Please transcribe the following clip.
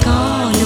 call.